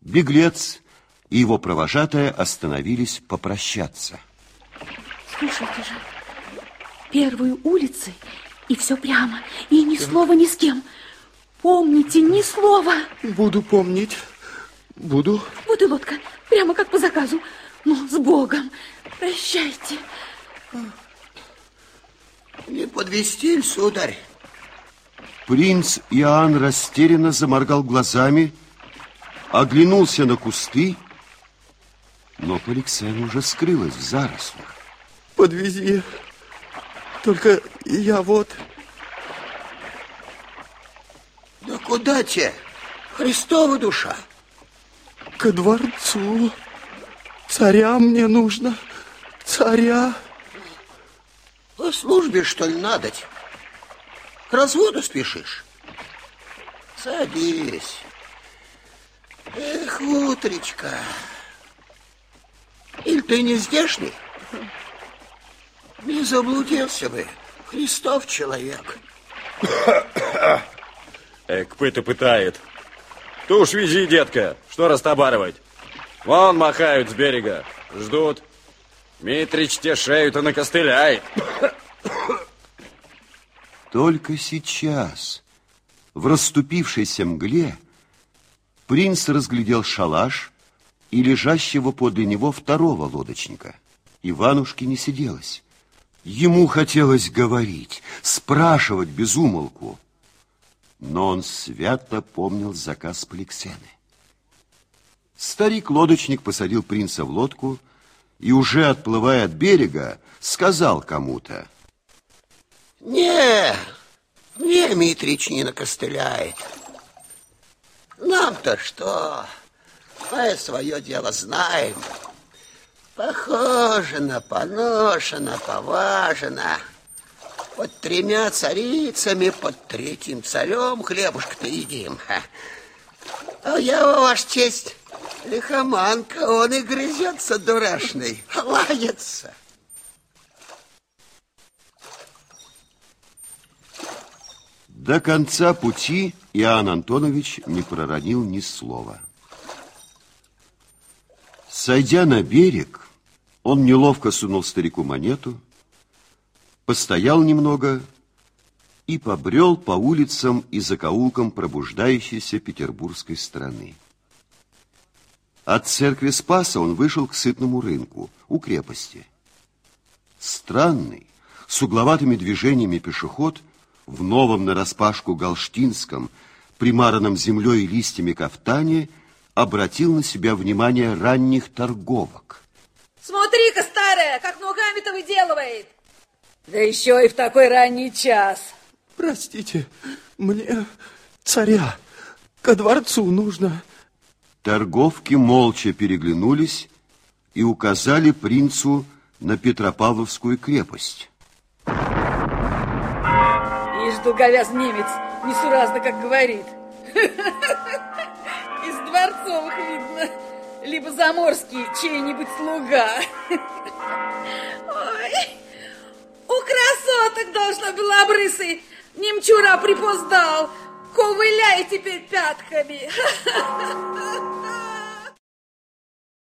Беглец и его провожатая остановились попрощаться. Слушайте же, первую улицы и все прямо, и ни слова ни с кем. Помните, ни слова. Буду помнить, буду. Вот и лодка, прямо как по заказу. Ну, с Богом, прощайте. Не подвести, сударь? Принц Иоанн растерянно заморгал глазами, оглянулся на кусты, но Поликсена уже скрылась в зарослях. Подвези. Только я вот... Да куда те? Христова душа. Ко дворцу. Царя мне нужно. Царя. По службе, что ли, надоть? К разводу спешишь? Садись. Эх, утречка. Или ты не здешний? Не заблудился бы. Христов человек. Эк, пыта пытает. Ты уж вези, детка, что растобаривать. Вон махают с берега, ждут. Митрич те шею-то накостыляй. Только сейчас, в расступившейся мгле, принц разглядел шалаш и лежащего подле него второго лодочника. Иванушки не сиделось. Ему хотелось говорить, спрашивать без умолку, но он свято помнил заказ Поликсены. Старик-лодочник посадил принца в лодку и, уже отплывая от берега, сказал кому-то. Не, не, Митрич не накостыляет. Нам-то что? Мы свое дело знаем. Похожено, поношено, поважено. Под тремя царицами, под третьим царем хлебушка-то едим. А я, ваш честь, лихоманка, он и грызется дурашный, лается. До конца пути Иоанн Антонович не проронил ни слова. Сойдя на берег, он неловко сунул старику монету, постоял немного и побрел по улицам и закоулкам пробуждающейся петербургской страны. От церкви Спаса он вышел к сытному рынку, у крепости. Странный, с угловатыми движениями пешеход – в новом нараспашку галштинском, примаранном землей и листьями кафтане, обратил на себя внимание ранних торговок. Смотри-ка, старая, как ногами-то выделывает. Да еще и в такой ранний час. Простите, мне царя ко дворцу нужно. Торговки молча переглянулись и указали принцу на Петропавловскую крепость. Ишь, долговяз немец, несуразно, как говорит. Из дворцовых видно. Либо заморский чей-нибудь слуга. Ой, у красоток должно белобрысый немчура припоздал. Ковыляй теперь пятками.